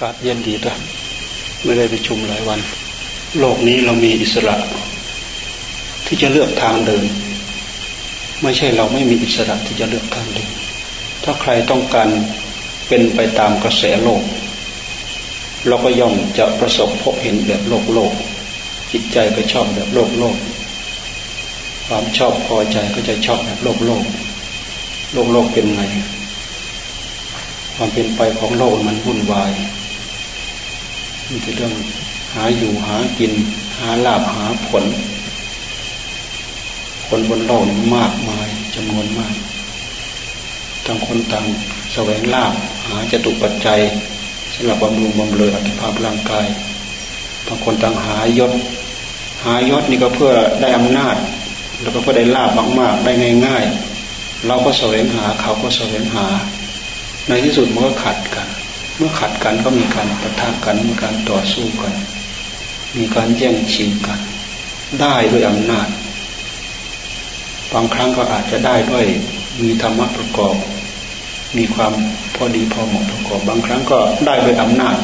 กาศเย็นดีด้วยไม่ได้ไปชุมหลายวัน โลกนี้เรามีอิสระ ที่จะเลือกทางเดิน ไม่ใช่เราไม่มีอิสระที่จะเลือกทางเดิน ถ้าใครต้องการเป็นไปตามกระแสโลก เราก็ย่อมจะประสบพบเห็นแบบโลกโลก จิตใจก็ชอบแบบโลกโลก ความชอบพอใจก็จะชอบแบบโลกโลก โลกโลกเป็นไงความเป็นไปของโลกมันวุ่นวาย มีแต่เรื่องหาอยู่หากิน หาลาบหาผล คนบนโลกมากมายจำนวนมากต่างคนต่างแสวงลาบหาจตุปัจจัยสำหรับบำรุงบำเรออัตภาพร่างกายบางคนต่างหายศ หายศนี่ก็เพื่อได้อำนาจ แล้วก็เพื่อได้ลาบมากๆ ได้ง่าย ๆ เราก็แสวงหาเขาก็แสวงหา ในที่สุดมันก็ขัดกัน เมื่อขัดกันก็มีการปะทะกันมีการต่อสู้กัน มีการแย่งชิงกัน ได้ด้วยอำนาจ บางครั้งก็อาจจะได้ด้วยมีธรรมะประกอบ มีความพอดีพอเหมาะประกอบ บางครั้งก็ได้ด้วยอำนาจ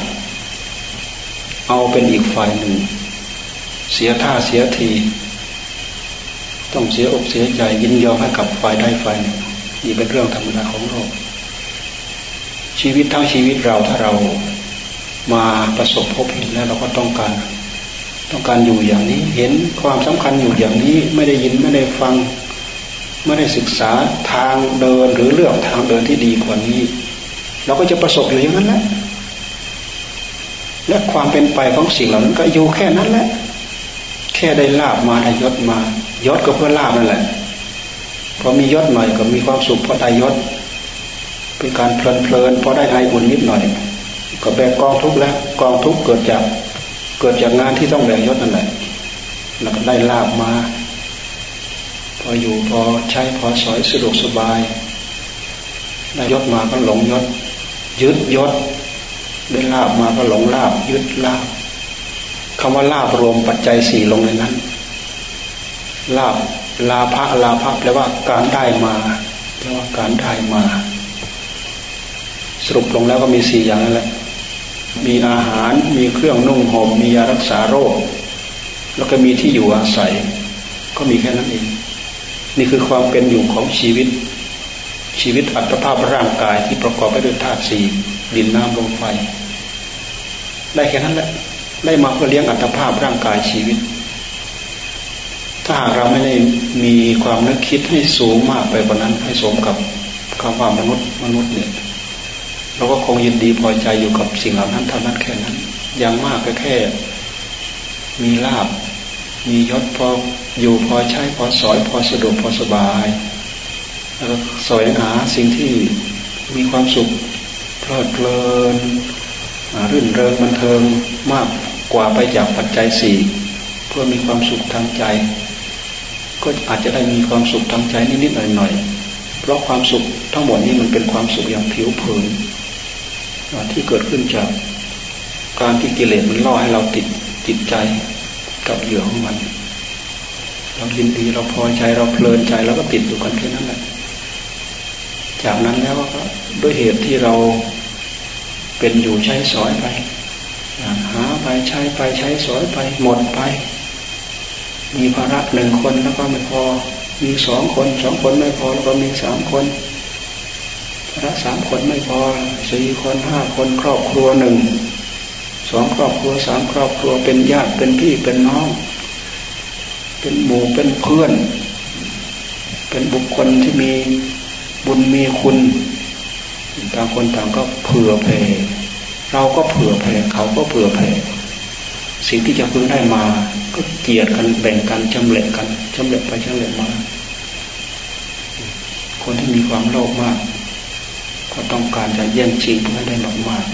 เอาเป็นอีกฝ่ายหนึ่ง เสียท่าเสียที ต้องเสียอกเสียใจยินยอมให้กับฝ่ายใดฝ่ายหนึ่งนี่เป็นเรื่องธรรมดาของโลก ชีวิตทั้งชีวิตเราถ้าเรามาประสบพบเห็นแล้วเราก็ต้องการ ต้องการอยู่อย่างนี้ เห็นความสำคัญอยู่อย่างนี้ไม่ได้ยินไม่ได้ฟัง ไม่ได้ศึกษาทางเดินหรือเลือกทางเดินที่ดีกว่านี้ เราก็จะประสบอยู่อย่างนั้นแหละและความเป็นไปของสิ่งเหล่านั้นก็อยู่แค่นั้นแหละ แค่ได้ลาบมาได้ยศมายศก็เพื่อลาบนั่นแหละพอมียศหน่อยก็มีความสุขเพราะได้ยศ เป็นการเพลินเพลินพอได้ไออุ่นนิดหน่อย ก็แบกกองทุกข์แล้วกองทุกข์เกิดจากเกิดจากงานที่ต้องแบกยศนั่นแหละแล้วก็ได้ลาบมา พออยู่พอใช้พอสอยสะดวกสบายได้ยศมาก็หลงยศยึดยศได้ลาบมาก็หลงลาบยึดลาบคำว่าลาบรวมปัจจัยสี่ลงในนั้นลาบลาภะลาภะแปลว่าการได้มาแปลว่าการได้มา สรุปลงแล้วก็มีสี่อย่างนั่นแหละ มีอาหาร มีเครื่องนุ่งห่ม มียารักษาโรค แล้วก็มีที่อยู่อาศัย ก็มีแค่นั้นเอง นี่คือความเป็นอยู่ของชีวิต ชีวิตอัตภาพร่างกายที่ประกอบไปด้วยธาตุสี่ดินน้ำลมไฟ ได้แค่นั้นแหละ ได้มาเพื่อเลี้ยงอัตภาพร่างกายชีวิต ถ้าหากเราไม่ได้มีความนึกคิดให้สูงมากไปกว่านั้น ให้สมกับคำว่ามนุษย์มนุษย์เนี่ย เราก็คงยินดีพอใจอยู่กับสิ่งเหล่านั้นเท่านั้นแค่นั้น อย่างมากก็แค่ มีลาบ มียศพออยู่พอใช้พอสอยพอสะดวกพอสบาย แล้วก็สวยหาสิ่งที่มีความสุขเพลิดเพลินรื่นเริงบันเทิงมากกว่าไปจากปัจจัยสี่เพื่อมีความสุขทางใจ ก็อาจจะได้มีความสุขทางใจนิดๆหน่อยๆเพราะความสุขทั้งหมดนี้มันเป็นความสุขอย่างผิวเผิน ที่เกิดขึ้นจากการที่กิเลสมันล่อให้เราติดจิตใจกับเหยื่อของมัน เรายินดีเราพอใจเราเพลินใจเราก็ติดอยู่กันแค่นั้นแหละ จากนั้นแล้วก็ด้วยเหตุที่เราเป็นอยู่ใช้สอยไปหาไปใช้ไปใช้สอยไปหมดไป มีภาระหนึ่งคนแล้วก็ไม่พอ มีสองคนสองคนไม่พอแล้วก็มีสามคน พระสามคนไม่พอสี่คนห้าคนครอบครัวหนึ่งสองครอบครัวสามครอบครัวเป็นญาติเป็นพี่เป็นน้อง เป็นหมู่เป็นเพื่อน เป็นบุคคลที่มีบุญมีคุณต่างคนต่างก็เผื่อแผ่เราก็เผื่อแผ่เขาก็เผื่อแผ่สิ่งที่จะพึงได้มา ก็เกียรกันแบ่งกันจำเละกันจำเละไปจำเละมา คนที่มีความโลภมาก ก็ต้องการจะแย่งชิงเพื่อให้ได้มาก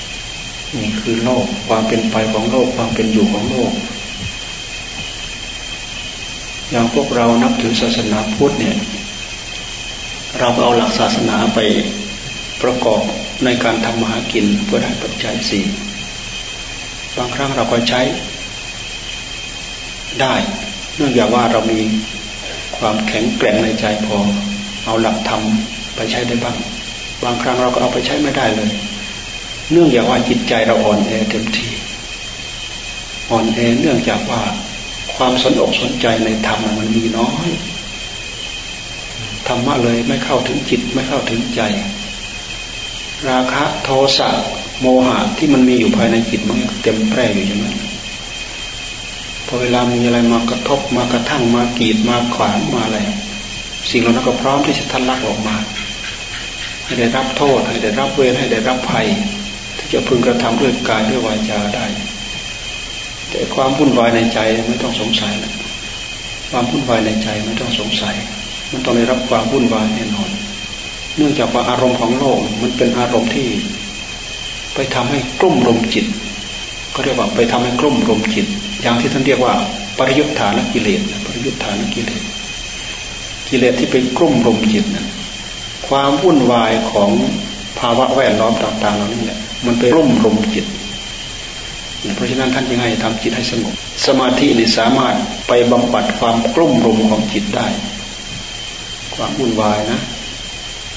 ๆนี่คือโลกความเป็นไปของโลกความเป็นอยู่ของโลก อย่างพวกเรานับถือศาสนาพุทธเนี่ย เราเอาหลักศาสนาไปประกอบในการทำมาหากินเพื่อได้ปัจจัยสี่บางครั้งเราก็ใช้ได้ เนื่องจากว่าเรามีความแข็งแกร่งในใจพอ เอาหลักธรรมไปใช้ได้บ้าง บางครั้งเราก็เอาไปใช้ไม่ได้เลย เนื่องจากว่าจิตใจเราอ่อนแอเต็มทีอ่อนแอเนื่องจากว่าความสนอกสนใจในธรรมมันมีน้อยธรรมะเลยไม่เข้าถึงจิตไม่เข้าถึงใจ ราคะโทสะโมหะที่มันมีอยู่ภายในจิตมันเต็มแพร่อยู่อย่างนั้นพอเวลามีอะไรมากระทบมากระทั่งมากีดมาขวางมาอะไรสิ่งเหล่านั้นก็พร้อมที่จะทันลักออกมา ให้ได้รับโทษ ให้ได้รับเวรให้ได้รับภัย ที่จะพึงกระทำด้วยกายด้วยวาจาได้ แต่ความวุ่นวายในใจไม่ต้องสงสัยนะความวุ่นวายในใจไม่ต้องสงสัย มันต้องได้รับความวุ่นวายแน่นอน เนื่องจากว่าอารมณ์ของโลกมันเป็นอารมณ์ที่ ไปทำให้กลุ่มลมจิต ก็เรียกว่าไปทำให้กลุ่มลมจิต อย่างที่ท่านเรียกว่า ปริยุทธานกิเลสปริยุทธานกิเลสกิเลสที่เป็นกลุ่มลมจิตนะ ความวุ่นวายของภาวะแวดล้อมต่างๆเหล่านี้แหละมันไปร่มลมจิต เพราะฉะนั้นท่านยังให้ทำจิตให้สงบ สมาธินี่สามารถไปบำบัดความกลุ่มรุมของจิตได้ ความวุ่นวายนะ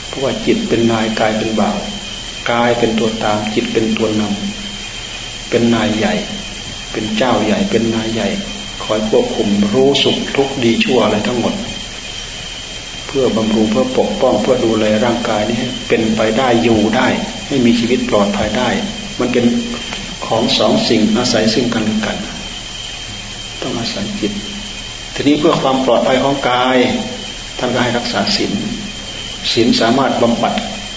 เพราะว่าจิตเป็นนายกายเป็นบ่าวกายเป็นตัวตามจิตเป็นตัวนำเป็นนายใหญ่ เป็นเจ้าใหญ่ เป็นนายใหญ่ คอยควบคุมรู้สุขทุกข์ดีชั่วอะไรทั้งหมด เพื่อบำรุงเพื่อปกป้องเพื่อดูแลร่างกายนี้เป็นไปได้อยู่ได้ ให้มีชีวิตปลอดภัยได้ มันเป็นของสองสิ่งอาศัยซึ่งกันและกัน ต้องอาศัยจิตทีนี้เพื่อความปลอดภัยของกายท่านก็ให้รักษาศีลศีลสามารถบำบัด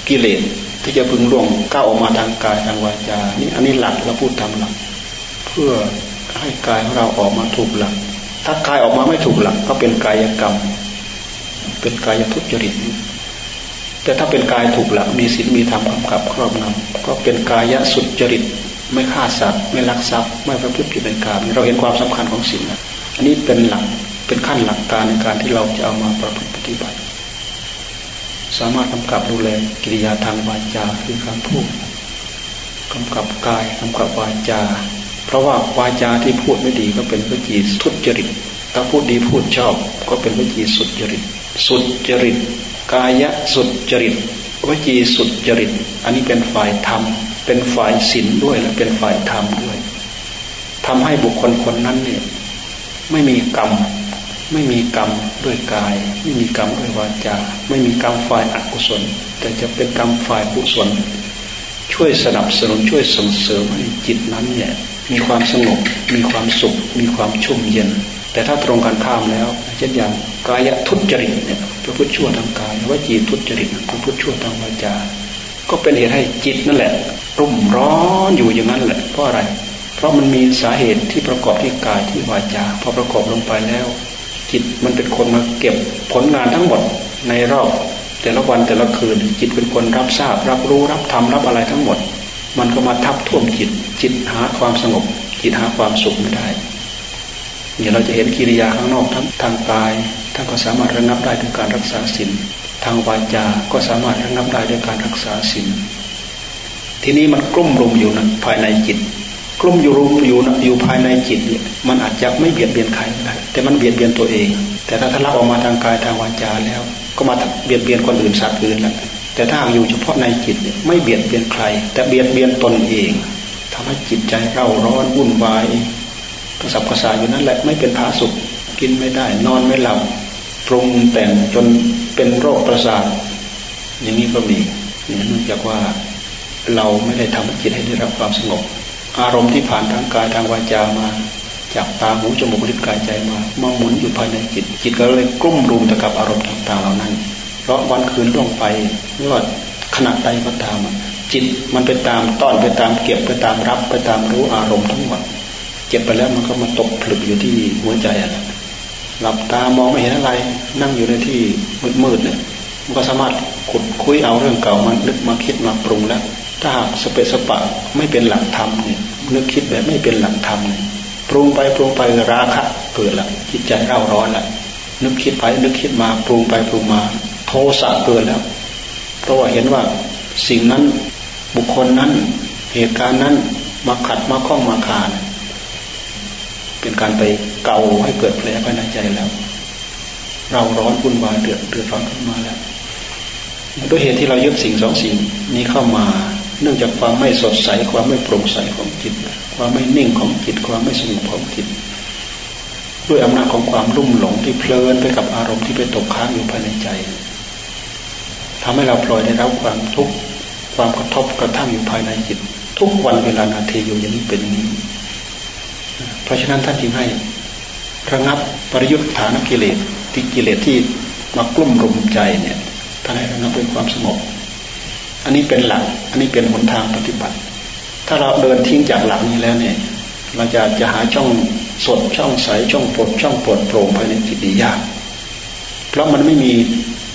กิเลสที่จะพึงล่วงก้าวออกมาทางกายทางวาจานี่อันนี้หลักเราพูดตามหลัก เพื่อให้กายของเราออกมาถูกหลัก ถ้ากายออกมาไม่ถูกหลัก ก็เป็นกายกรรม เป็นกายทุจริตแต่ถ้าเป็นกายถูกหลักมีศีลมีธรรมกำกับครอบงำก็เป็นกายสุจริต ไม่ฆ่าสัตว์ไม่ลักทรัพย์ไม่ประพฤติผิดในกามเราเห็นความสำคัญของสิ่งนะอันนี้เป็นหลักเป็นขั้นหลักการในการที่เราจะเอามาประพฤติปฏิบัติ สามารถกำกับดูแลกิริยาทางวาจาคือคำพูดกำกับกายกำกับวาจา เพราะว่าวาจาที่พูดไม่ดีก็เป็นวิจีสุจริตถ้าพูดดีพูดชอบก็เป็นวิจีสุจริต สุดจริต กายสุดจริตวจีสุดจริต อันนี้เป็นฝ่ายธรรม เป็นฝ่ายศีลด้วยและเป็นฝ่ายธรรมด้วยทำให้บุคคลคนนั้นเนี่ยไม่มีกรรม ไม่มีกรรมด้วยกาย ไม่มีกรรมด้วยวาจา ไม่มีกรรมฝ่ายอกุศล แต่จะเป็นกรรมฝ่ายกุศล ช่วยสนับสนุนช่วยส่งเสริมให้จิตนั้นเนี่ยมีความสงบมีความสุข มีความชุ่มเย็น แต่ถ้าตรงกันข้ามแล้ว เช่นอย่างกายทุจริตเนี่ยพระพุทธชั่วทางกายวจีทุจริตพระพุทธชั่วทางวาจา ก็เป็นเหตุให้จิตนั่นแหละ รุ่มร้อนอยู่อย่างนั้นแหละ เพราะอะไร เพราะมันมีสาเหตุที่ประกอบที่กายที่วาจา พอประกอบลงไปแล้ว จิตมันเป็นคนมาเก็บผลงานทั้งหมดในรอบ แต่ละวันแต่ละคืน จิตเป็นคนรับทราบ รับรู้รับทำรับอะไรทั้งหมด มันก็มาทับท่วมจิต จิตหาความสงบ จิตหาความสุขไม่ได้ เนี่ยเราจะเห็นกิริยาข้างนอกทั้งทางกายท่านก็สามารถระงับได้ด้วยการรักษาศีลทางวาจาก็สามารถระงับได้ด้วยการรักษาศีลทีนี้มันกลุ่มรุมอยู่นะภายในจิต กลุ่มอยู่รุมอยู่นะอยู่ภายในจิตเนี่ยมันอาจจะไม่เบียดเบียนใครนะแต่มันเบียดเบียนตัวเอง แต่ถ้าทะลักออกมาทางกายทางวาจาแล้ว ก็มาเบียดเบียนคนอื่นสัตว์อื่นแล้วแต่ถ้าอยู่เฉพาะในจิตเนี่ยไม่เบียดเบียนใคร แต่เบียดเบียนตนเองทำให้จิตใจเร่าร้อนวุ่นวาย กระสับกระส่ายอยู่นั่นแหละไม่เป็นผาสุขกินไม่ได้ นอนไม่หลับปรุงแต่งจนเป็นโรคประสาทอย่างนี้ก็มีเนื่องจากว่าเราไม่ได้ทำจิตให้ได้รับความสงบ อารมณ์ที่ผ่านทางกายทางวาจามา จากตาหูจมูกลิ้นกายใจมามาหมุนอยู่ภายในจิต จิตก็เลยกลุ้มรุมตะกับอารมณ์ต่างๆเหล่านั้น เพราะวันคืนล่วงไปไม่ว่าขณะใดก็ตามจิตมันไปตามต้อนไปตามเก็บไปตามรับไปตามรู้อารมณ์ทั้งหมด เก็บไปแล้วมันก็มาตกผลึกอยู่ที่หัวใจอะหลับตามองไม่เห็นอะไร นั่งอยู่ในที่มืดๆเนี่ยมันก็สามารถขุดคุยเอาเรื่องเก่ามานึกมาคิดมาปรุงแล้วถ้าหากสเปสปะไม่เป็นหลักธรรมเนี่ยนึกคิดแบบไม่เป็นหลักธรรมเนี่ยปรุงไปปรุงไปราคะเกิดละจิตใจเร่าร้อนละนึกคิดไปนึกคิดมาปรุงไปปรุงมา โทสะเกิดแล้วเพราะว่าเห็นว่าสิ่งนั้นบุคคลนั้นเหตุการณ์นั้นมาขัดมาข้องมาขาด เป็นการไปเกาให้เกิดแผลภายในใจแล้ว เราร้อนวุ่นวายเดือดเดือดร้อนขึ้นมาแล้วด้วยเหตุที่เรายึดสิ่งสองสิ่งนี้เข้ามา เนื่องจากความไม่สดใสความไม่โปร่งใสของจิต ความไม่นิ่งของจิต ความไม่สงบของจิต ด้วยอำนาจของความลุ่มหลงที่เพลินไปกับอารมณ์ที่ไปตกค้างอยู่ภายในใจทำให้เราปล่อยได้รับความทุกข์ความกระทบกระทั่งอยู่ภายในจิต ทุกวันเวลานาทีอยู่อย่างนี้เป็นอย่างนี้ เพราะฉะนั้นท่านจึงให้ระงับปริยุทธฐานกิเลสที่กิเลสที่มากลุ่มรุมใจเนี่ยท่านให้ระงับด้วยความสงบอันนี้เป็นหลัก อันนี้เป็นหนทางปฏิบัติ ถ้าเราเดินทิ้งจากหลักนี้แล้วเนี่ย เราจะจะหาช่องสดช่องใสช่องปลดช่องปลดโปร่งภายในจิตดียาก เพราะมันไม่มี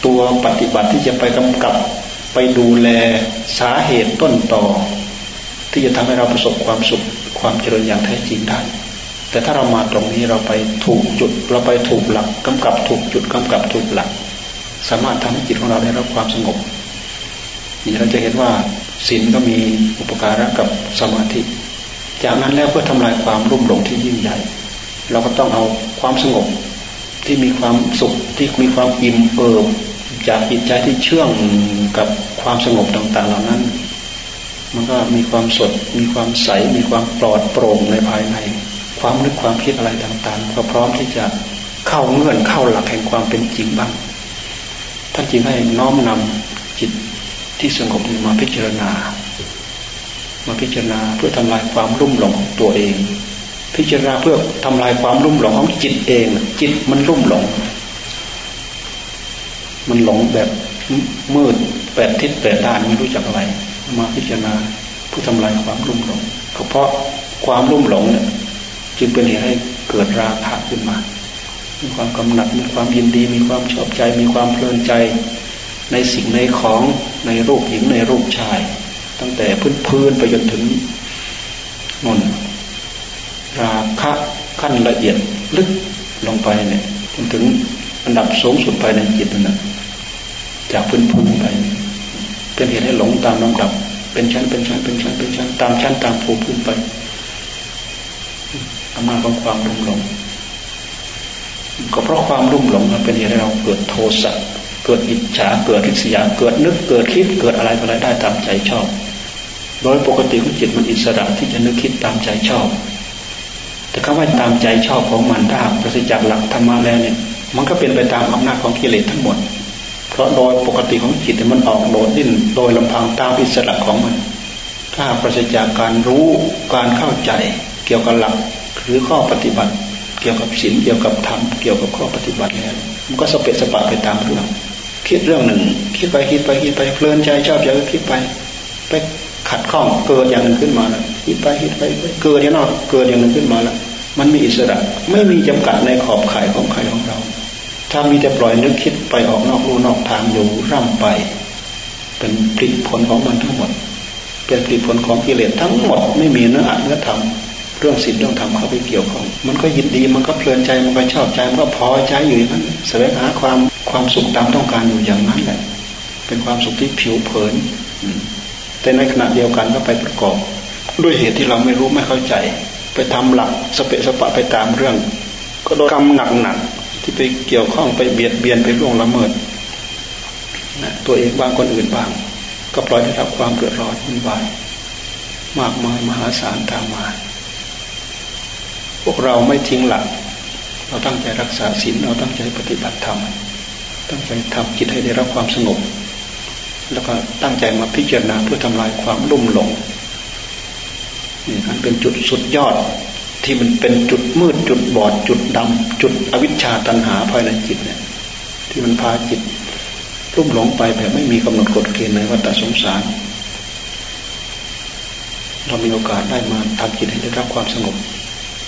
ตัวปฏิบัติที่จะไปกำกับไปดูแลสาเหตุต้นต่อ ที่จะทำให้เราประสบความสุข ความเจริญอย่างแท้จริงได้ แต่ถ้าเรามาตรงนี้เราไปถูกจุด เราไปถูกหลักกำกับถูกจุดกำกับถูกหลัก สามารถทำให้จิตของเราได้รับความสงบนี่เราจะเห็นว่าศีลก็มีอุปการะกับสมาธิ จากนั้นแล้วเพื่อทำลายความรุ่มหลงที่ยิ่งใหญ่ เราก็ต้องเอาความสงบที่มีความสุขที่มีความอิ่มเอิบจากจิตใจที่เชื่องกับความสงบต่าง ๆ เหล่านั้น มันก็มีความสด มีความใส มีความปลอดโปร่งในภายใน ความนึกความคิดอะไรต่างๆ ก็พร้อมที่จะเข้าเงื่อนเข้าหลักแห่งความเป็นจริงบ้าง ท่านจึงให้น้อมนำจิตที่สงบมาพิจารณา มาพิจารณาเพื่อทำลายความรุ่มหลงของตัวเอง พิจารณาเพื่อทำลายความรุ่มหลงของจิตเอง จิตมันรุ่มหลง มันหลงแบบมืดแปดทิศแปดด้านไม่รู้จักอะไร มาพิจารณาเพื่อทำลายความรุ่มหลงเพราะความรุ่มหลงเนี่ยจึงเป็นเหตุให้เกิดราคะขึ้นมา มีความกำหนัด มีความยินดี มีความชอบใจ มีความเพลินใจ ในสิ่งในของ ในรูปหญิง ในรูปชาย ตั้งแต่พื้นพื้นไปจนถึงนนราคะขั้นละเอียดลึกลงไปเนี่ยจนถึงอันดับสูงสุดไปในจิตนะจากพื้นพื้นไปเเป็นเหตุให้หลงตามลำดับ เป็นชั้นเป็นชั้นเป็นชั้นเป็นชั้นตามชั้นตามภูมิขึ้นไปอำนาจของความรุ่มหลง ก็เพราะความรุ่มหลงมันเป็นเหตุให้เราเกิดโทสะเกิดอิจฉาเกิดริษยาเกิดนึกเกิดคิดเกิดอะไรอะไรได้ตามใจชอบ โดยปกติของจิตมันอิสระที่จะนึกคิดตามใจชอบ แต่คำว่าตามใจชอบของมันถ้าหากปราศจากหลักธรรมะแล้วเนี่ยมันก็เป็นไปตามอำนาจของกิเลสทั้งหมด เพราะโดยปกติของจิตมันออกโดดดิ้นโดยลำพังตามอิสระของมัน ถ้าปราศจากการรู้การเข้าใจเกี่ยวกับหลักหรือข้อปฏิบัติ เกี่ยวกับศีลเกี่ยวกับธรรมเกี่ยวกับข้อปฏิบัติแล้วมันก็สเปะสปะไปตามเรื่อง คิดเรื่องหนึ่ง คิดไปคิดไปคิดไปเพลินใจชอบใจก็คิดไป ไปขัดข้องเกิดอย่างหนึ่งขึ้นมาแล้วคิดไปคิดไปเกิดอย่างนอกเกิดอย่างหนึ่งขึ้นมาแล้วมันมีอิสระไม่มีจำกัดในขอบข่ายของใครของเรา ถ้ามีแต่ปล่อยนึกคิดไปออกนอกรูนอกทางอยู่ร่ำไป เป็นผลผลของมันทั้งหมด เป็นผลผลของกิเลสทั้งหมดไม่มีเนื้ออัดเนื้อธรรมเรื่องศีลเรื่องธรรมเข้าไปเกี่ยวข้อง มันก็ยินดีมันก็เพลินใจมันก็ชอบใจมันก็พอใจอยู่อย่างนั้นแสวงหาความความสุขตามต้องการอยู่อย่างนั้นแหละเป็นความสุขที่ผิวเผินแต่ในขณะเดียวกันก็ไปประกอบ ด้วยเหตุที่เราไม่รู้ไม่เข้าใจ ไปทำหลักสเปะสปะไปตามเรื่อง ก็โดนกรรมหนักหนัก ที่ไปเกี่ยวข้องไปเบียดเบียนไปร่วงละเมิดนะตัวเองบ้างคนอื่นบ้าง ก็ปล่อยให้รับความเดือดร้อนวุ่นวายมากมายมหาศาลตามมาพวกเราไม่ทิ้งหลัก เราตั้งใจรักษาศีลเราตั้งใจปฏิบัติธรรมตั้งใจทำจิตให้ได้รับความสงบ แล้วก็ตั้งใจมาพิจารณาเพื่อทำลายความลุ่มหลงนี่อันเป็นจุดสุดยอด ที่มันเป็นจุดมืดจุดบอดจุดดำจุดอวิชชาตันหาภายในจิตเนี่ย ที่มันพาจิตลุ่มหลงไปแบบไม่มีกำหนดกฎเกณฑ์ในวัฏสงสาร เรามีโอกาสได้มาทำจิตให้ได้รับความสงบ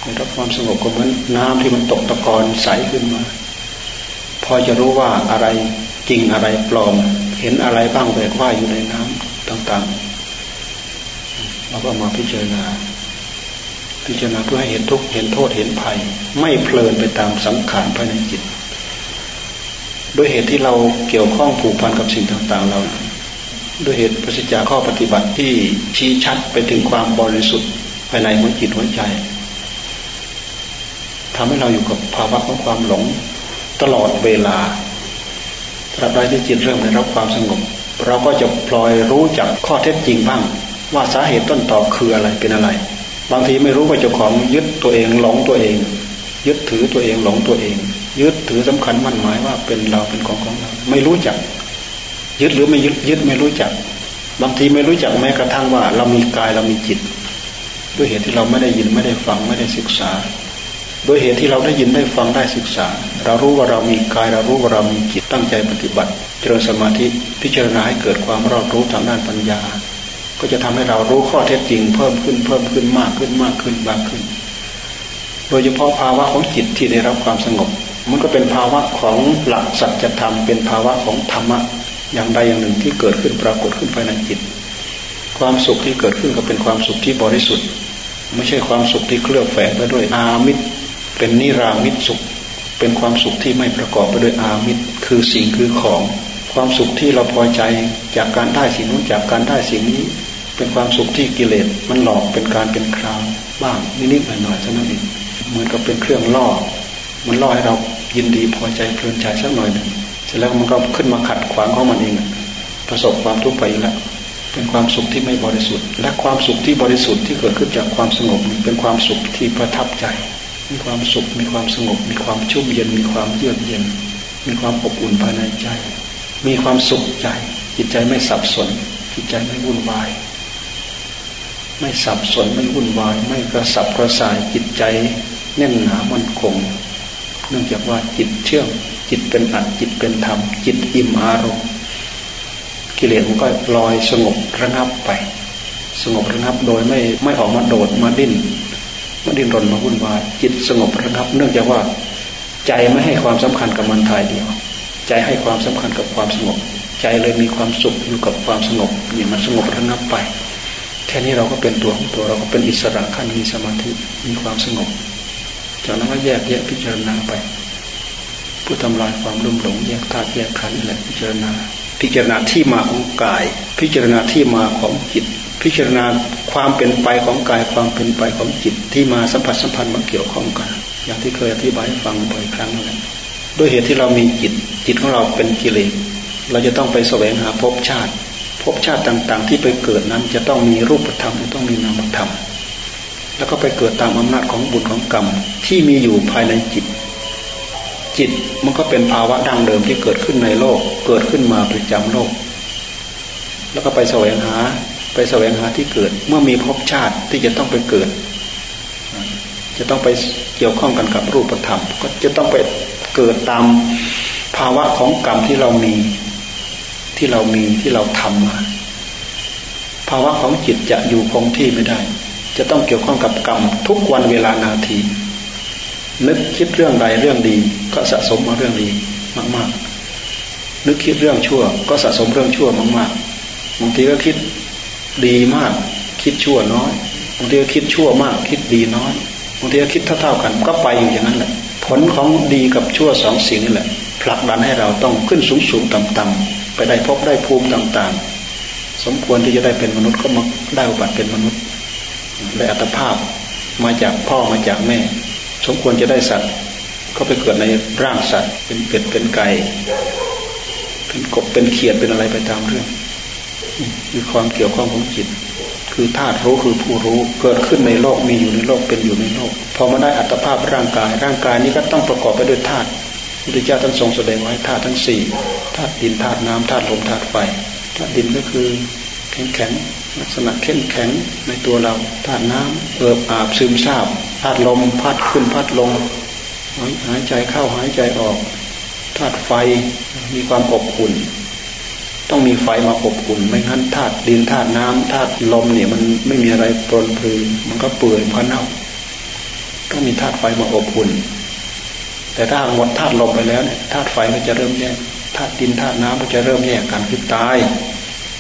ได้รับความสงบก็เหมือนน้ำที่มันตกตะกอนใสขึ้นมา พอจะรู้ว่าอะไรจริงอะไรปลอม เห็นอะไรบ้างแบกว่าอยู่ในน้ำต่างๆเราก็มาพิจารณา พิจารณาเพื่อให้เห็นทุกข์เห็นโทษเห็นภัย ไม่เพลินไปตามสังขารภายในจิตด้วยเหตุที่เราเกี่ยวข้องผูกพันกับสิ่งต่างๆเราด้วยเหตุปฏิจจาข้อปฏิบัติที่ชี้ชัดไปถึงความบริสุทธิ์ภายในหัวจิตหัวใจทำให้เราอยู่กับภาวะของความหลงตลอดเวลาตราบใดที่จิตเริ่มได้รับความสงบ เราก็จะพลอยรู้จักข้อเท็จจริงบ้าง ว่าสาเหตุต้นตอคืออะไรเป็นอะไร บางทีไม่รู้ว่าเจ้าของยึดตัวเองหลงตัวเอง ยึดถือตัวเองหลงตัวเอง ยึดถือสำคัญมั่นหมายว่าเป็นเราเป็นของของเราไม่รู้จัก ยึดหรือไม่ยึดยึดไม่รู้จัก บางทีไม่รู้จักแม้กระทั่งว่า เรามีกายเรามีจิต ด้วยเหตุที่เราไม่ได้ยินไม่ได้ฟังไม่ได้ศึกษาโดยเหตุที่เราได้ยินได้ฟังได้ศึกษา เรารู้ว่าเรามีกายเรารู้ว่าเรามีจิตตั้งใจปฏิบัติ เจริญสมาธิพิจารณาให้เกิดความรอบรู้ทางด้านปัญญา ก็จะทำให้เรารู้ข้อเท็จจริง เพิ่มขึ้นเพิ่มขึ้นมากขึ้นมากขึ้นมากขึ้น โดยเฉพาะภาวะของจิตที่ได้รับความสงบ มันก็เป็นภาวะของหลักสัจธรรม เป็นภาวะของธรรมะอย่างใดอย่างหนึ่งที่เกิดขึ้นปรากฏขึ้นภายในจิต ความสุขที่เกิดขึ้นก็เป็นความสุขที่บริสุทธิ์ ไม่ใช่ความสุขที่เคลือบแฝงไปด้วยอามิตรเป็นนิรามิตสุข เป็นความสุขที่ไม่ประกอบไปด้วยอามิตรคือสิ่งคือของ ความสุขที่เราพอใจจากการได้สิ่งนู้นจากการได้สิ่งนี้ เป็นความสุขที่กิเลสมันหลอกเป็นการเป็นคราวบ้างนิดๆหน่อยๆเท่านั้นเองเหมือนกับเป็นเครื่องล่อ มันล่อให้เรายินดีพอใจเพลินใจสักหน่อยหนึ่งเสร็จแล้วมันก็ขึ้นมาขัดขวางของมันเองประสบความทุกข์ไปแล้วเป็นความสุขที่ไม่บริสุทธิ์ และความสุขที่บริสุทธิ์ที่เกิดขึ้นจากความสงบเป็นความสุขที่ประทับใจ มีความสุขมีความสงบ มีความชุ่มเย็น มีความเยือกเย็น มีความอบอุ่นภายในใจ มีความสุขใจ จิตใจไม่สับสน จิตใจไม่วุ่นวาย ไม่สับสนไม่วุ่นวาย ไม่กระสับกระส่ายจิตใจแน่นหนามั่นคง เนื่องจากว่าจิตเชื่องจิตเป็นอัดจิตเป็นธรรม จิตอิ่มอารมณ์กิเลสมันก็ลอยสงบระงับไป สงบระงับโดยไม่ไม่ออกมาโดดมาดิ้นมันดิ้นรนมาวุ่นวายจิตสงบระงับ เนื่องจากว่า ใจไม่ให้ความสำคัญกับมันทายเดียว ใจให้ความสำคัญกับความสงบ ใจเลยมีความสุขอยู่กับความสงบนี่มันสงบระงับไป แค่นี้เราก็เป็นตัวของตัวเราก็เป็นอิสระขั้นมีสมาธิมีความสงบจากนั้นก็แยกแยะพิจารณาไป ผู้ทำลายความรุ่มหลงแยกธาตุแยกขันธ์แหละพิจารณา พิจารณาที่มาของกาย พิจารณาที่มาของจิต พิจารณาความเป็นไปของกายความเป็นไปของจิต ที่มาสัมผัสสัมพันธ์มาเกี่ยวข้องกัน อย่างที่เคยอธิบายฟังบ่อยครั้งแล้วด้วยเหตุที่เรามีจิตจิตของเราเป็นกิเลสเราจะต้องไปแสวงหาภพชาติ ภพชาติต่าง ๆ ที่ไปเกิดนั้น จะต้องมีรูปธรรมจะต้องมีนามธรรม แล้วก็ไปเกิดตามอำนาจของบุญของกรรมที่มีอยู่ภายในจิต จิตมันก็เป็นภาวะดั้งเดิมที่เกิดขึ้นในโลก เกิดขึ้นมาประจำโลก แล้วก็ไปแสวงหาไปแสวงหาที่เกิด เมื่อมีภพชาติที่จะต้องไปเกิด จะต้องไปเกี่ยวข้องกันกับรูปธรรม ก็จะต้องไปเกิดตามภาวะของกรรมที่เรามี ที่เรามีที่เราทำมา ภาวะของจิตจะอยู่คงที่ไม่ได้ จะต้องเกี่ยวข้องกับกรรมทุกวันเวลานาที นึกคิดเรื่องใดเรื่องดีก็สะสมมาเรื่องดีมากๆ นึกคิดเรื่องชั่ว ก็สะสมเรื่องชั่วมากๆบางทีก็คิดดีมาก คิดชั่วน้อยบางทีก็คิดชั่วมาก คิดดีน้อยบางทีก็คิดเท่าๆกัน ก็ไปอยู่อย่างนั้นแหละผลของดีกับชั่วสองสิ่งนี่แหละผลักดันให้เราต้องขึ้นสูงสูงต่ำต่ำ ไปได้พบได้ภูมิต่าง ๆ สมควรที่จะได้เป็นมนุษย์ก็มาได้อุบัติเป็นมนุษย์ได้อัตภาพมาจากพ่อมาจากแม่ สมควรจะได้สัตว์ ก็ไปเกิดในร่างสัตว์ เป็นเป็ดเป็นไก่เป็นกบเป็นเขียดเป็นอะไรไปตามเรื่องคือความเกี่ยวข้องของจิต คือธาตุรู้คือผู้รู้เกิดขึ้นในโลกมีอยู่ในโลกเป็นอยู่ในโลกพอมาได้อัตภาพร่างกาย ร่างกายนี้ก็ต้องประกอบไปด้วยธาตุ พุทธเจ้าท่านทรงแสดงไว้ธาตุทั้งสี่ธาตุดินธาตุน้ำธาตุลมธาตุไฟธาตุดินก็คือแข็งแข็งลักษณะเข้มแข็งในตัวเราธาตุน้ำเอิบอาบซึมซาบธาตุลมพัดขึ้นพัดลงหายใจเข้าหายใจออกธาตุไฟมีความอบอุ่น ต้องมีไฟมาอบอุ่น ไม่งั้นธาตุดินธาตุน้ำธาตุลมเนี่ยมันไม่มีอะไรปรนปลืนมันก็เปื่อยมันก็เน่าต้องมีธาตุไฟมาอบอุ่น แต่ถ้าหมดธาตุลมไปแล้วเนี่ยธาตุไฟก็จะเริ่มแยกธาตุดินธาตุน้ำก็จะเริ่มแยกกันคือตาย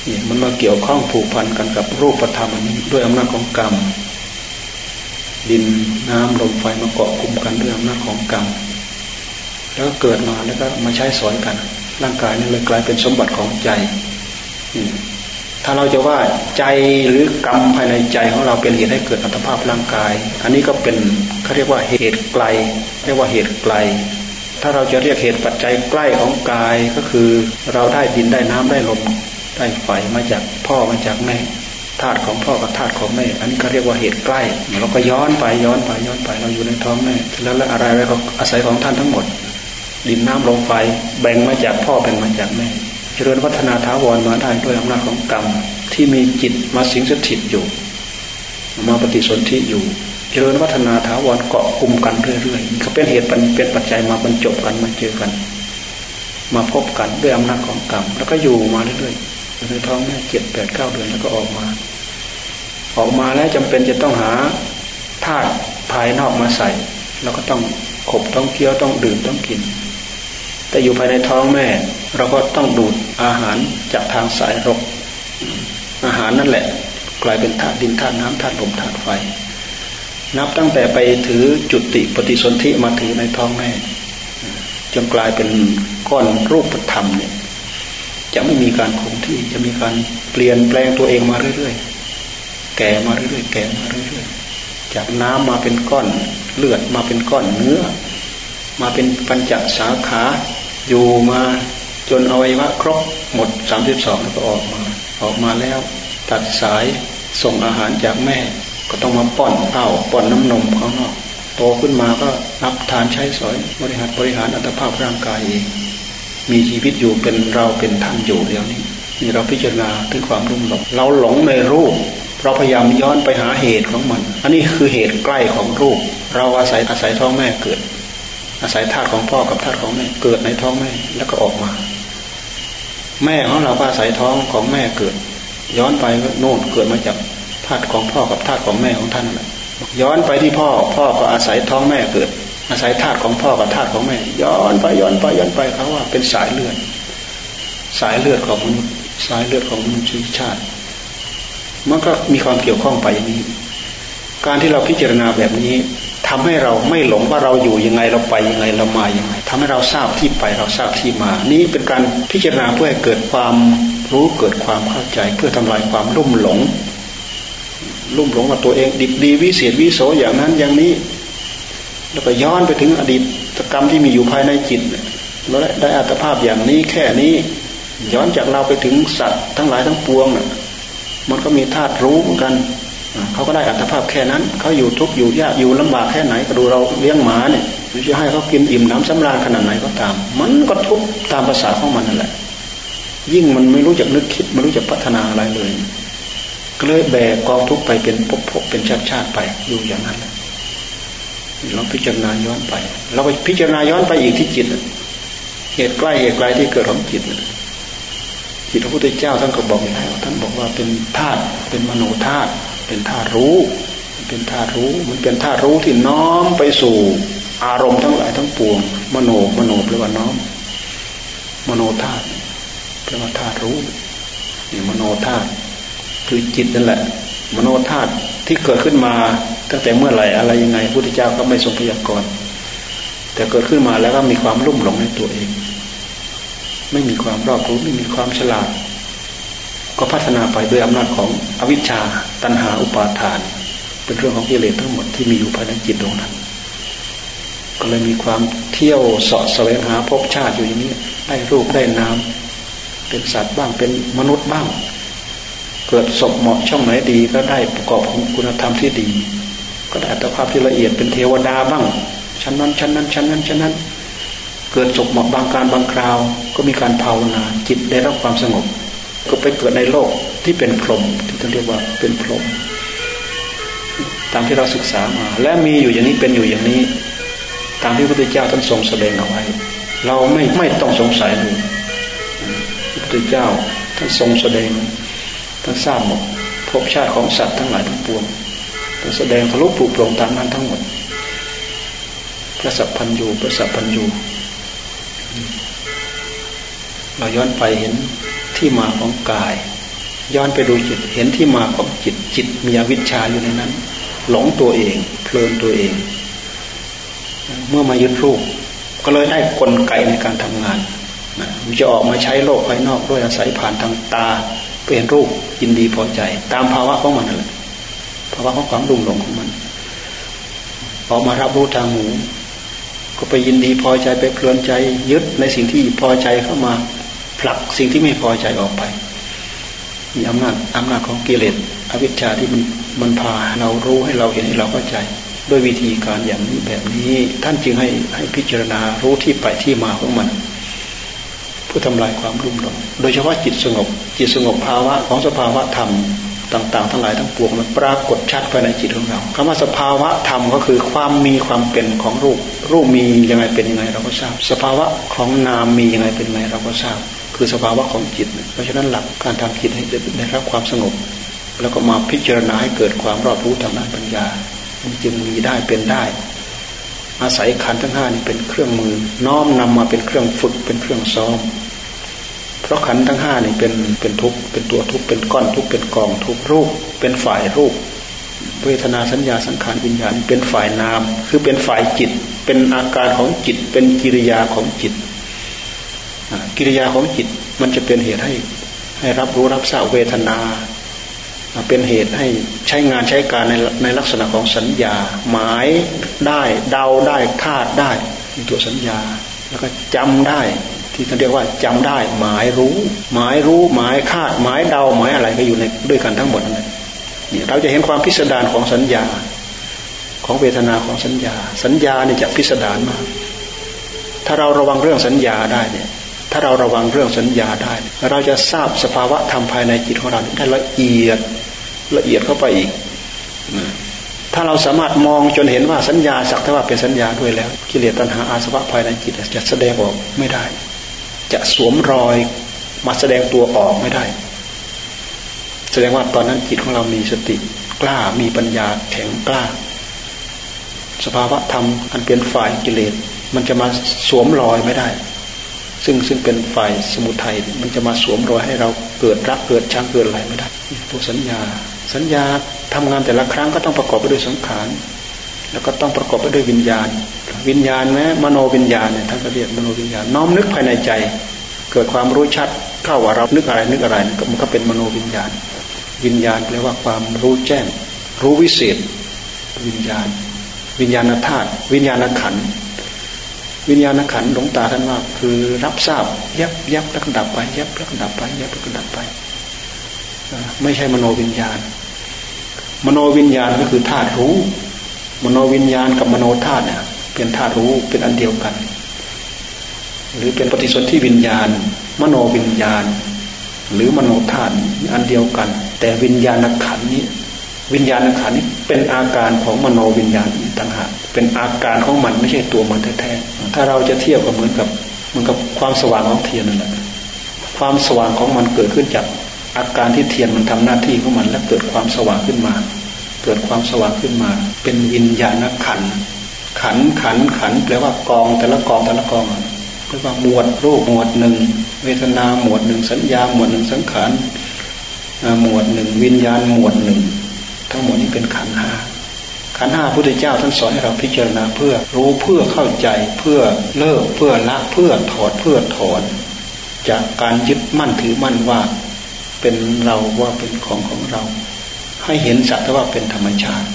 นี่มันมาเกี่ยวข้องผูกพันกันกับรูปธรรมอันนี้ด้วยอำนาจของกรรม ดินน้ำลมไฟมาเกาะกลุ่มกันด้วยอำนาจของกรรมแล้วเกิดมาแล้วก็มาใช้สอนกัน ร่างกายนี่เลยกลายเป็นสมบัติของใจ ถ้าเราจะว่าใจหรือกรรมภายในใจของเราเป็นเหตุให้เกิดอัตภาพร่างกาย อันนี้ก็เป็นเขาเรียกว่าเหตุไกล เรียกว่าเหตุไกล ถ้าเราจะเรียกเหตุปัจจัยใกล้ของกายก็คือเราได้ดินได้น้ำได้ลมได้ไฟมาจากพ่อมาจากแม่ธาตุของพ่อกับธาตุของแม่ อันนี้ก็เรียกว่าเหตุใกล้เราก็ย้อนไปย้อนไปย้อนไปเราอยู่ในท้องแม่แล้วแล้วอะไรอะไรก็อาศัยของท่านทั้งหมด ดินน้ำลมไฟแบ่งมาจากพ่อแบ่งมาจากแม่ เจริญวัฒนาท้าวรมาได้ด้วยอำนาจของกรรมที่มีจิตมาสิงสถิตอยู่ มาปฏิสนธิอยู่ เจริญวัฒนาท้าวรเกาะกลุ่มกันเรื่อยๆก็เป็นเหตุเป็นปัจจัยมาบรรจบกันมาเจอกัน มาพบกันด้วยอำนาจของกรรมแล้วก็อยู่มาเรื่อยๆอยู่ในท้องแม่เจ็ดแปดเก้าเดือนแล้วก็ออกมา ออกมาแล้วจำเป็นจะต้องหาธาตุภายนอกมาใส่ แล้วก็ต้องขบต้องเคี้ยวต้องดื่มต้องกิน แต่อยู่ภายในท้องแม่ เราก็ต้องดูดอาหารจากทางสายรก อาหารนั่นแหละ กลายเป็นธาตุดินธาตุน้ำธาตุลมธาตุไฟ นับตั้งแต่ไปถือจุติปฏิสนธิมาถือในท้องแม่จนกลายเป็นก้อนรูปธรรมเนี่ยจะไม่มีการคงที่จะมีการเปลี่ยนแปลงตัวเองมาเรื่อยๆ แก่มาเรื่อยๆ แก่มาเรื่อยๆ จากน้ำมาเป็นก้อนเลือดมาเป็นก้อนเนื้อ มาเป็นปัญจสาขา อยู่มาจนอวัยวะครบหมดสามสิบสองแล้วก็ออกมา ออกมาแล้ว ตัดสายส่งอาหารจากแม่ ก็ต้องมาป้อนเต้าป้อนน้ำนมข้างนอกโตขึ้นมาก็รับทานใช้สอยบริหารบริหารอัตภาพร่างกายเองมีชีวิตอยู่เป็นเราเป็นท่านอยู่เดียวนี้นี่เราพิจารณาถึงความรุ่มหลงเราหลงในรูป เราพยายามย้อนไปหาเหตุของมัน อันนี้คือเหตุใกล้ของรูป เราอาศัยอาศัยท้องแม่เกิด อาศัยธาตุของพ่อกับธาตุของแม่เกิดในท้องแม่แล้วก็ออกมา แม่ของเราก็อาศัยท้องของแม่เกิด ย้อนไปโน่นเกิดมาจากธาตุของพ่อกับธาตุของแม่ของท่านแหละย้อนไปที่พ่อ พ่อก็อาศัยท้องแม่เกิด อาศัยธาตุของพ่อกับธาตุของแม่ ย้อนไปย้อนไปย้อนไปเขาว่าเป็นสายเลือด สายเลือดของมนุษย์สายเลือดของมนุษยชาติ มันก็มีความเกี่ยวข้องไปอย่างนี้ การที่เราพิจารณาแบบนี้ ทำให้เราไม่หลงว่าเราอยู่ยังไงเราไปยังไงเรามายังไงทำให้เราทราบที่ไปเราทราบที่มา นี้เป็นการพิจารณาเพื่อให้เกิดความรู้เกิดความเข้าใจ เพื่อทำลายความลุ่มหลง ลุ่มหลงว่าตัวเองดิบดีวิเศษวิโสอย่างนั้นอย่างนี้ แล้วก็ย้อนไปถึงอดีตกรรมที่มีอยู่ภายในจิตเราได้อัตภาพอย่างนี้แค่นี้ ย้อนจากเราไปถึงสัตว์ทั้งหลายทั้งปวงน่ะมันก็มีธาตุรู้เหมือนกัน เขาก็ได้อัตภาพแค่นั้น เขาอยู่ทุกข์อยู่ยากอยู่ลำบากแค่ไหนก็ดูเราเลี้ยงหมาเนี่ยจะให้เขากินอิ่มน้ำสำราญขนาดไหนก็ตาม มันก็ทุกข์ตามภาษาของมันนั่นแหละ ยิ่งมันไม่รู้จักนึกคิดไม่รู้จักพัฒนาอะไรเลยก็เลยแบกกองทุกข์ไปเป็นภพเป็นชาติชาติไปอยู่อย่างนั้นเราพิจารณาย้อนไป เราไปพิจารณาย้อนไปอีกที่จิตเหตุใกล้เหตุไกลที่เกิดของจิตจิตพระพุทธเจ้าท่านก็บอกแล้วท่านบอกว่าเป็นธาตุเป็นมโนธาตุ เป็นธาตุรู้ เป็นธาตุรู้ มันเป็นธาตุรู้ที่น้อมไปสู่ อารมณ์ทั้งหลายทั้งปวง มโน มโนแปลว่าน้อม มโนธาตุแปลว่าธาตุรู้นี่มโนธาตุคือจิตนั่นแหละ มโนธาตุที่เกิดขึ้นมา ตั้งแต่เมื่อไหร่อะไรยังไงพุทธเจ้าก็ไม่ทรงพยากรณ์แต่เกิดขึ้นมาแล้วก็มีความรุ่มหลงในตัวเอง ไม่มีความรอบรู้ไม่มีความฉลาด ก็พัฒนาไปด้วยอำนาจของอวิชชาตัณหาอุปาทาน เป็นเรื่องของกิเลสทั้งหมดที่มีอยู่ภายในจิตดวงนั้น ก็เลยมีความเที่ยวสาะแสวงหาภพชาติอยู่อย่างนี้ได้รูปได้นามเป็นสัตว์บ้างเป็นมนุษย์บ้าง เกิดศพเหมาะช่องไหนดีก็ได้ประกอบคุณธรรมที่ดี ก็ได้อัตภาพที่ละเอียดเป็นเทวดาบ้างชั้นนั้นชั้นนั้นชั้นนั้นชั้นนั้น เกิดศพเหมาะบางการบางคราว ก็มีการภาวนาจิตได้รับความสงบ ก็ไปเกิดในโลกที่เป็นพรหมที่เขาเรียกว่าเป็นพรหมตามที่เราศึกษามา และมีอยู่อย่างนี้เป็นอยู่อย่างนี้ ตามที่พระพุทธเจ้าท่านทรงแสดงเอาไว้ เราไม่ไม่ต้องสงสัยเลยพระพุทธเจ้าท่านทรงแสดงท่านทราบหมดภพชาติของสัตว์ทั้งหลายทั้งปวงท่านแสดงทะลุปลุกปลงตามนั้นทั้งหมดพระสัพพัญญูพระสัพพัญญูเราย้อนไปเห็น ที่มาของกาย ย้อนไปดูจิตเห็นที่มาของจิตจิตมีอวิชชาอยู่ในนั้น หลงตัวเอง เพลินตัวเอง เมื่อมายึดรูป ก็เลยได้กลไกในการทำงานมันจะออกมาใช้โลกภายนอกด้วยอาศัยผ่านทางตาเป็นรูปยินดีพอใจ ตามภาวะของมันนั่นแหละภาวะของความรุ่มหลงของมัน ออกมารับรู้ทางหู ก็ไปยินดีพอใจไปเพลินใจยึดในสิ่งที่พอใจเข้ามา ผลักสิ่งที่ไม่พอใจออกไปมีอำนาจอำนาจของกิเลสอวิชชาที่มันมันพาเรารู้ให้เราเห็นให้เราเข้าใจ ด้วยวิธีการอย่างนี้แบบนี้ ท่านจึงให้ให้พิจารณารู้ที่ไปที่มาของมันเพื่อทำลายความรุ่มหลงโดยเฉพาะจิตสงบ จิตสงบภาวะของสภาวะธรรมต่าง ๆ ทั้งหลายทั้งปวงมันปรากฏชัดภายในจิตของเราคำว่าสภาวะธรรมก็คือความมีความเป็นของรูป รูปมียังไงเป็นยังไงเราก็ทราบ สภาวะของนามมียังไงเป็นยังไงเราก็ทราบ คือสภาวะของจิต เพราะฉะนั้นหลักการทำจิตให้ได้รับความสงบ แล้วก็มาพิจารณาให้เกิดความรอบรู้ทางด้านปัญญามันจึงมีได้เป็นได้ อาศัยขันธ์ทั้งห้านี่เป็นเครื่องมือ น้อมนำมาเป็นเครื่องฝึกเป็นเครื่องซ้อม เพราะขันธ์ทั้งห้านี่เป็นเป็นทุกเป็นตัวทุกเป็นก้อนทุกเป็นกองทุกรูป เป็นฝ่ายรูป เวทนาสัญญาสังขารวิญญาณเป็นฝ่ายนาม คือเป็นฝ่ายจิต เป็นอาการของจิต เป็นกิริยาของจิต กิริยาของจิตมันจะเป็นเหตุให้ให้รับรู้รับทราบเวทนา เป็นเหตุให้ใช้งานใช้การในในลักษณะของสัญญา หมายได้เดาได้คาดได้ตัวสัญญา แล้วก็จำได้ ที่เขาเรียกว่าจำได้ หมายรู้ หมายรู้ หมายคาด หมายเดาหมายอะไรก็อยู่ในด้วยกันทั้งหมดเลยนี่เราจะเห็นความพิสดารของสัญญา ของเวทนาของสัญญา สัญญาเนี่ยจะพิสดารมาก ถ้าเราระวังเรื่องสัญญาได้เนี่ย ถ้าเราระวังเรื่องสัญญาได้ เราจะทราบสภาวะธรรมภายในจิตของเราได้ละเอียดละเอียดเข้าไปอีก ถ้าเราสามารถมองจนเห็นว่าสัญญาสักแต่ว่าเป็นสัญญาด้วยแล้ว กิเลสตัณหาอาสวะภายในจิตจะแสดงออกไม่ได้ จะสวมรอยมาแสดงตัวออกไม่ได้ แสดงว่าตอนนั้นจิตของเรามีสติกล้ามีปัญญาแข็งกล้า สภาวะธรรมอันเป็นฝ่ายกิเลสมันจะมาสวมรอยไม่ได้ ซึ่งซึ่งเป็นฝ่ายสมุทัยมันจะมาสวมรอยให้เราเกิดรักเกิดชังเกิดอะไรไม่ได้ตัวสัญญา สัญญาทำงานแต่ละครั้งก็ต้องประกอบไปด้วยสังขารแล้วก็ต้องประกอบไปด้วยวิญญาณ วิญญาณแม้มโนวิญญาณเนี่ยท่านก็เรียกมโนวิญญาณน้อมนึกภายในใจ เกิดความรู้ชัดเข้าว่าเรานึกอะไรนึกอะไรมันก็เป็นมโนวิญญาณ วิญญาณแปลว่าความรู้แจ้ง รู้วิเศษ วิญญาณ วิญญาณธาตุวิญญาณขันธ์ วิญญาณขันหลงตาท่านว่าคือรับทราบยับยับแล้วก็ดับไปยับแล้วก็ดับไปยับแล้วก็ดับไปไม่ใช่มโนวิญญาณ มโนวิญญาณก็คือธาตุรู้ มโนวิญญาณกับมโนธาตุเนี่ยเป็นธาตุรู้เป็นอันเดียวกัน หรือเป็นปฏิสนธิวิญญาณ มโนวิญญาณ หรือมโนธาตุอันเดียวกัน แต่วิญญาณขันนี้ วิญญาณขันนี้เป็นอาการของมโนวิญญาณต่างหากเป็นอาการของมันไม่ใช่ตัวมันแท้ๆถ้าเราจะเทียบกับเหมือนกับเหมือนกับความสว่างของเทียนนั่นแหละความสว่างของมันเกิดขึ้นจากอาการที่เทียนมันทำหน้าที่ของมัน แล้วเกิดความสว่างขึ้นมา เกิดความสว่างขึ้นมา เป็นวิญญาณขัน ขันขันขันแปลว่ากองแต่ละกองแต่ละกองเรียกว่าหมวดรูปหมวดหนึ่ง เวทนาหมวดหนึ่งสัญญาหมวดหนึ่งสังขารหมวดหนึ่งวิญญาณหมวดหนึ่ง ทั้งหมดนี้เป็นขันห้าขันห้าพุทธเจ้าท่านสอนให้เราพิจารณาเพื่อรู้เพื่อเข้าใจเพื่อเลิกเพื่อละเพื่อถอดเพื่อถอน จากการยึดมั่นถือมั่นว่าเป็นเราว่าเป็นของของเรา ให้เห็นสักแต่ว่าเป็นธรรมชาติ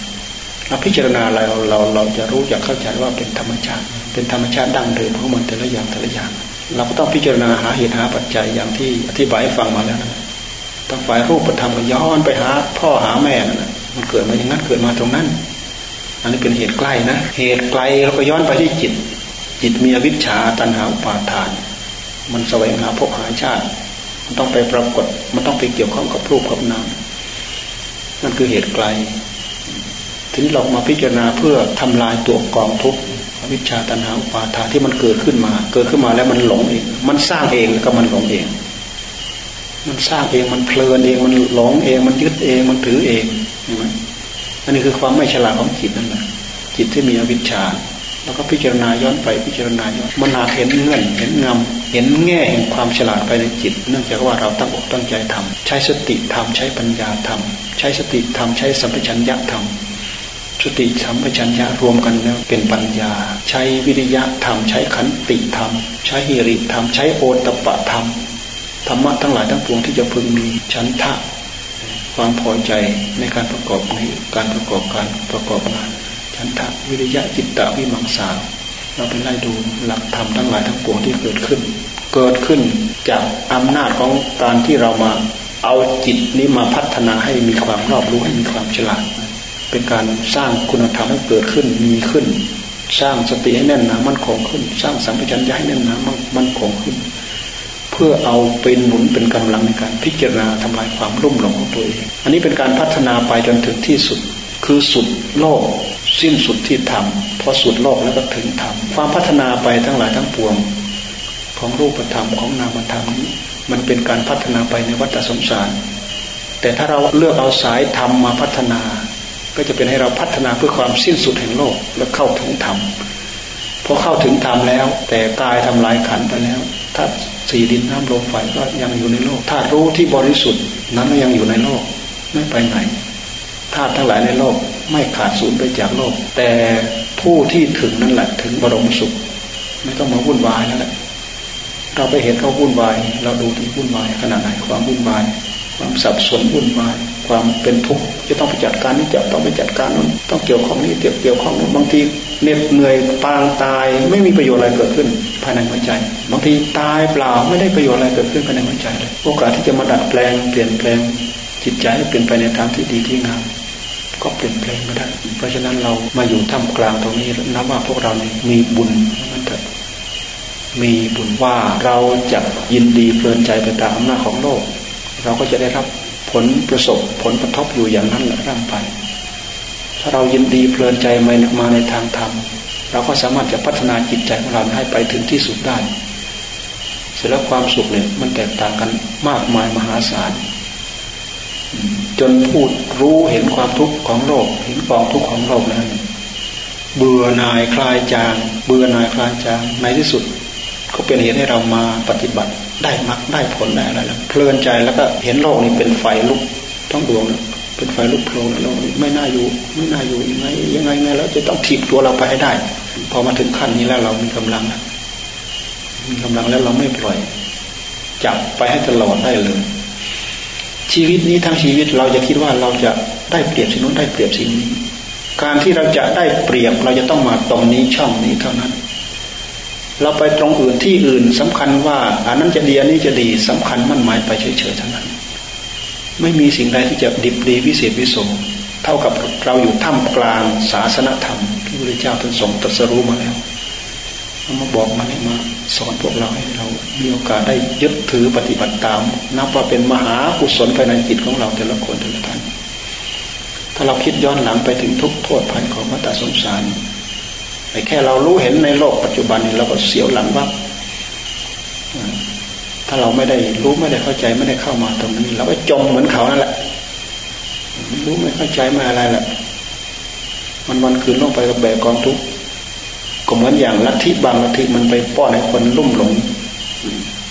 เราพิจารณาอะไรเราเราเราจะรู้จะเข้าใจว่าเป็นธรรมชาติ เป็นธรรมชาติดั้งเดิมของมันแต่ละอย่างแต่ละอย่าง เราก็ต้องพิจารณาหาเหตุหาปัจจัยอย่างที่อธิบายให้ฟังมาแล้วนะต้องฝ่ายรูปธรรมก็ย้อนไปหาพ่อหาแม่นะ มันเกิดมาอย่างนั้นเกิดมาตรงนั้น อันนี้เป็นเหตุใกล้นะ เหตุไกลเราก็ย้อนไปที่จิต จิตมีอวิชชาตันหาอุปาทาน มันแสวงหาภพหาชาติ มันต้องไปปรากฏ มันต้องไปเกี่ยวข้องกับรูปกับนามนั่นคือเหตุไกลทีนี้เรามาพิจารณาเพื่อทำลายตัวกองทุกข์วิชาตันหาอุปาทานที่มันเกิดขึ้นมา เกิดขึ้นมาแล้วมันหลงเอง มันสร้างเองแล้วก็มันหลงเอง มันสร้างเองมันเพลินเองมันหลงเองมันยึดเองมันถือเองใช่ไหมอันนี้คือความไม่ฉลาดของจิตนั่นแหละจิตที่มีอวิชชา แล้วก็พิจารณาย้อนไปพิจารณาย้อนมันอาเห็นเงื่อนเห็นงำเห็นแง่แห่งความฉลาดไปในจิต เนื่องจากว่าเราตั้งอกตั้งใจทำใช้สติทำใช้ปัญญาทำใช้สติทำใช้สัมปชัญญะทำสติสัมปชัญญะรวมกันแล้วเป็นปัญญา ใช้วิริยะธรรม ใช้ขันติธรรม ใช้หิริธรรม ใช้โอตตปะธรรม ธรรมะทั้งหลายทั้งปวงที่จะพึงมีฉันทะความพอใจในการประกอบในการประกอบการประกอบงานฉันทะวิริยะจิตตะวิมังสาเราไปไล่ดูหลักธรรมทั้งหลายทั้งปวงที่เกิดขึ้น เกิดขึ้นจากอำนาจของการที่เรามาเอาจิตนี้มาพัฒนาให้มีความรอบรู้ให้มีความฉลาด เป็นการสร้างคุณธรรมให้เกิดขึ้นมีขึ้น สร้างสติให้แน่นหนามั่นคงขึ้น สร้างสัมปชัญญะให้แน่นหนามั่นคงขึ้น พื่อเอาเป็นหนุนเป็นกำลังในการพิจารณาทำลายความรุ่มหลงของตัวเอง อันนี้เป็นการพัฒนาไปจนถึงที่สุด คือสุดโลก สิ้นสุดที่ธรรมพอสุดโลกแล้วก็ถึงธรรมความพัฒนาไปทั้งหลายทั้งปวง ของรูปธรรมของนามธรรมนี้มันเป็นการพัฒนาไปในวัฏสงสาร แต่ถ้าเราเลือกเอาสายธรรมมาพัฒนา ก็จะเป็นให้เราพัฒนาเพื่อความสิ้นสุดแห่งโลกและเข้าถึงธรรม พอเข้าถึงธรรมแล้ว แต่กายทำลายขันไปแล้วถ้าสี่ดินน้ำลมไฟก็ยังอยู่ในโลกธาตุรู้ที่บริสุทธิ์นั้นยังอยู่ในโลกไม่ไปไหนธาตุทั้งหลายในโลกไม่ขาดสูญไปจากโลก แต่ผู้ที่ถึงนั่นแหละถึงบรมสุขไม่ต้องมาวุ่นวายนั่นแหละเราไปเห็นเขาวุ่นวาย เราดูที่วุ่นวายขนาดไหนความวุ่นวาย ความสับสนวุ่นวาย ความเป็นทุกข์จะต้องไปจัดการนี้จะต้องไปจัดการนั้นต้องเกี่ยวข้องนี้เกี่ยวเกี่ยวข้องนู้นบางทีเหน็ดเหนื่อยปางตายไม่มีประโยชน์อะไรเกิดขึ้นภายในหัวใจ บางทีตายเปล่าไม่ได้ประโยชน์อะไรเกิดขึ้นภายในหัวใจเลยโอกาสที่จะมาดัดแปลงเปลี่ยนแปลงจิตใจให้เป็นไปในทางที่ดีที่งามก็เปลี่ยนแปลงไม่ได้ เพราะฉะนั้นเรามาอยู่ท่ามกลางตรงนี้นับว่าพวกเรานี่มีบุญมันเถิดมีบุญว่าเราจะยินดีเพลินใจไปตามอำนาจของโลก เราก็จะได้รับ ผลประสบผลกระทบอยู่อย่างนั้นแหละร่างไปถ้าเรายินดีเพลินใจมาในทางธรรมเราก็สามารถจะพัฒนาจิตใจของเราให้ไปถึงที่สุดได้ เสร็จแล้วความสุขเนี่ยมันแตกต่างกันมากมายมหาศาล จนพูดรู้เห็นความทุกข์ของโลก เห็นกองทุกข์ของโลกนั้น เบื่อหน่ายคลายจาง เบื่อหน่ายคลายจาง ในที่สุด ก็เป็นเหตุให้เรามาปฏิบัติ ได้มักได้ผลได้อะไรแล้วเพลินใจแล้วก็เห็นโลกนี้เป็นไฟลุกต้องดวงเป็นไฟลุกโผล่โลกนี้ไม่น่าอยู่ ไม่น่าอยู่ยังไงยังไงไงแล้วจะต้องถีบตัวเราไปให้ได้ พอมาถึงขั้นนี้แล้วเรามีกำลังมีกำลังแล้วเราไม่ปล่อย จับไปให้ตลอดได้เลย ชีวิตนี้ทั้งชีวิตเราจะคิดว่าเราจะได้เปรียบสิ่งนู้นได้เปรียบสิ่งนี้การที่เราจะได้เปรียบเราจะต้องมาตรงนี้ช่องนี้เท่านั้น เราไปตรงอื่นที่อื่นสำคัญว่าอันนั้นจะดีอันนี้จะดีสำคัญมั่นหมายไปเฉยๆทั้งนั้น ไม่มีสิ่งใดที่จะดิบดีวิเศษวิโสเท่ากับเราอยู่ท่ามกลางศาสนธรรมที่พระเจ้าท่านทรงตรัสรู้มาแล้วามาบอกมาให้มาสอนพวกเราให้เรา มีโอกาสได้ยึดถือปฏิบัติตาม นับว่าเป็นมหากุศลภายในจิตของเราแต่ละคนแต่ละท่าน ถ้าเราคิดย้อนหลังไปถึงทุกโทษภัยของวัฏสงสาร ไอ้แค่เรารู้เห็นในโลกปัจจุบันนี้เราก็เสียวหลังว่าถ้าเราไม่ได้รู้ไม่ได้เข้าใจไม่ได้เข้ามาตรงนี้เราก็จมเหมือนเขานั่นแหละรู้ไม่เข้าใจไม่อะไรแหละมันวันคืนลงไปกับแบกกองทุกข์ก็เหมือนอย่างลัทธิบางลัทธิมันไปป้อนให้คนลุ่มหลง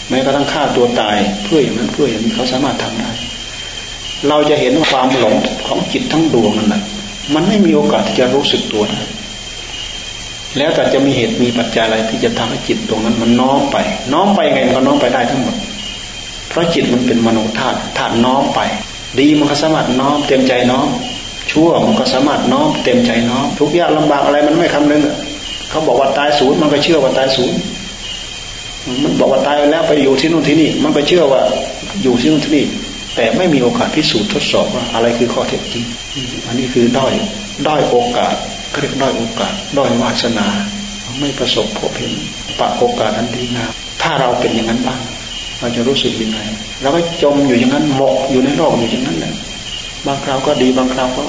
แม้กระทั่งฆ่าตัวตายเพื่ออย่างนั้นเพื่ออย่างนี้เขาสามารถทำได้ เราจะเห็นความหลงของจิตทั้งดวงนั่นแหละมันไม่มีโอกาสที่จะรู้สึกตัวได้ แล้วแต่จะมีเหตุมีปัจจัยอะไรที่จะทำให้จิตตรงนั้น มันน้อมไป น้อมไปยังไงมันก็น้อมไปได้ทั้งหมด เพราะจิตมันเป็นมโนธาตุธาตุน้อมไป ดีมันก็สามารถน้อมเต็มใจน้อมชั่วมันก็สามารถน้อมเต็มใจน้อมทุกยากลำบากอะไรมันไม่คำนึงเขาบอกว่าตายศูนย์มันก็เชื่อว่าตายศูนย์มันบอกว่าตายแล้วไปอยู่ที่นู่นที่นี่ มันก็เชื่อว่าอยู่ที่นู่นที่นี่ แต่ไม่มีโอกาสพิสูจน์ทดสอบว่าอะไรคือข้อเท็จจริง อันนี้คือด้อยด้อยโอกาส เรียกด้อยโอกาสด้อยวาสนา ไม่ประสบพบเห็นปะโอกาสอันดีงามถ้าเราเป็นอย่างนั้นบ้าง เราจะรู้สึกยังไงเราก็จมอยู่อย่างนั้นหมกอยู่ในโลกอยู่อย่างนั้นแหละบางคราวก็ดีบางคราวก็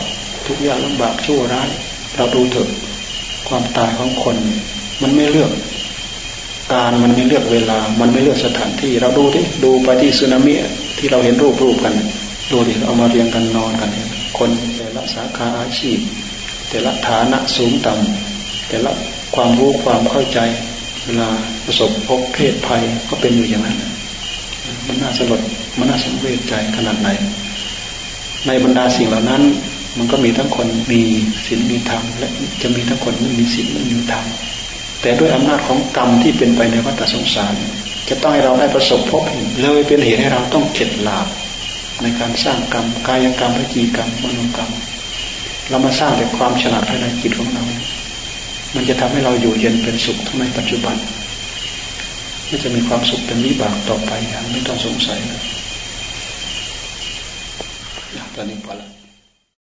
ทุกอย่างลำบากชั่วร้ายเราดูเถอะความตายของคน มันไม่เลือก การมันไม่เลือกเวลา มันไม่เลือกสถานที่ เราดูที่ดูไปที่สึนามิที่เราเห็นรูปรูปกัน ดูดิเอามาเรียงกันนอนกัน คนแต่ละสาขาอาชีพ แต่ละฐานะสูงต่ำแต่ละความรู้ความเข้าใจ เวลาประสบพบเพศภัยก็เป็นอยู่อย่างนั้น มันน่าสลดมันน่าสังเวชใจขนาดไหน ในบรรดาสิ่งเหล่านั้น มันก็มีทั้งคนมีศีลมีธรรมและจะมีทั้งคนไม่มีศีลไม่มีธรรมแต่ด้วยอำนาจของกรรมที่เป็นไปในวัฏสงสาร จะต้องให้เราได้ประสบพบเห็นเลยเป็นเหตุให้เราต้องเข็ดหลาบในการสร้างกรรมกายกรรมวิจีกรรมมโนกรรม เรามาสร้างแต่ความฉลาดภายในจิตของเรา มันจะทำให้เราอยู่เย็นเป็นสุขทั้งในปัจจุบันไม่จะมีความสุขเป็นวิบากต่อไปอย่างไม่ต้องสงสัยตอนนี้พอละ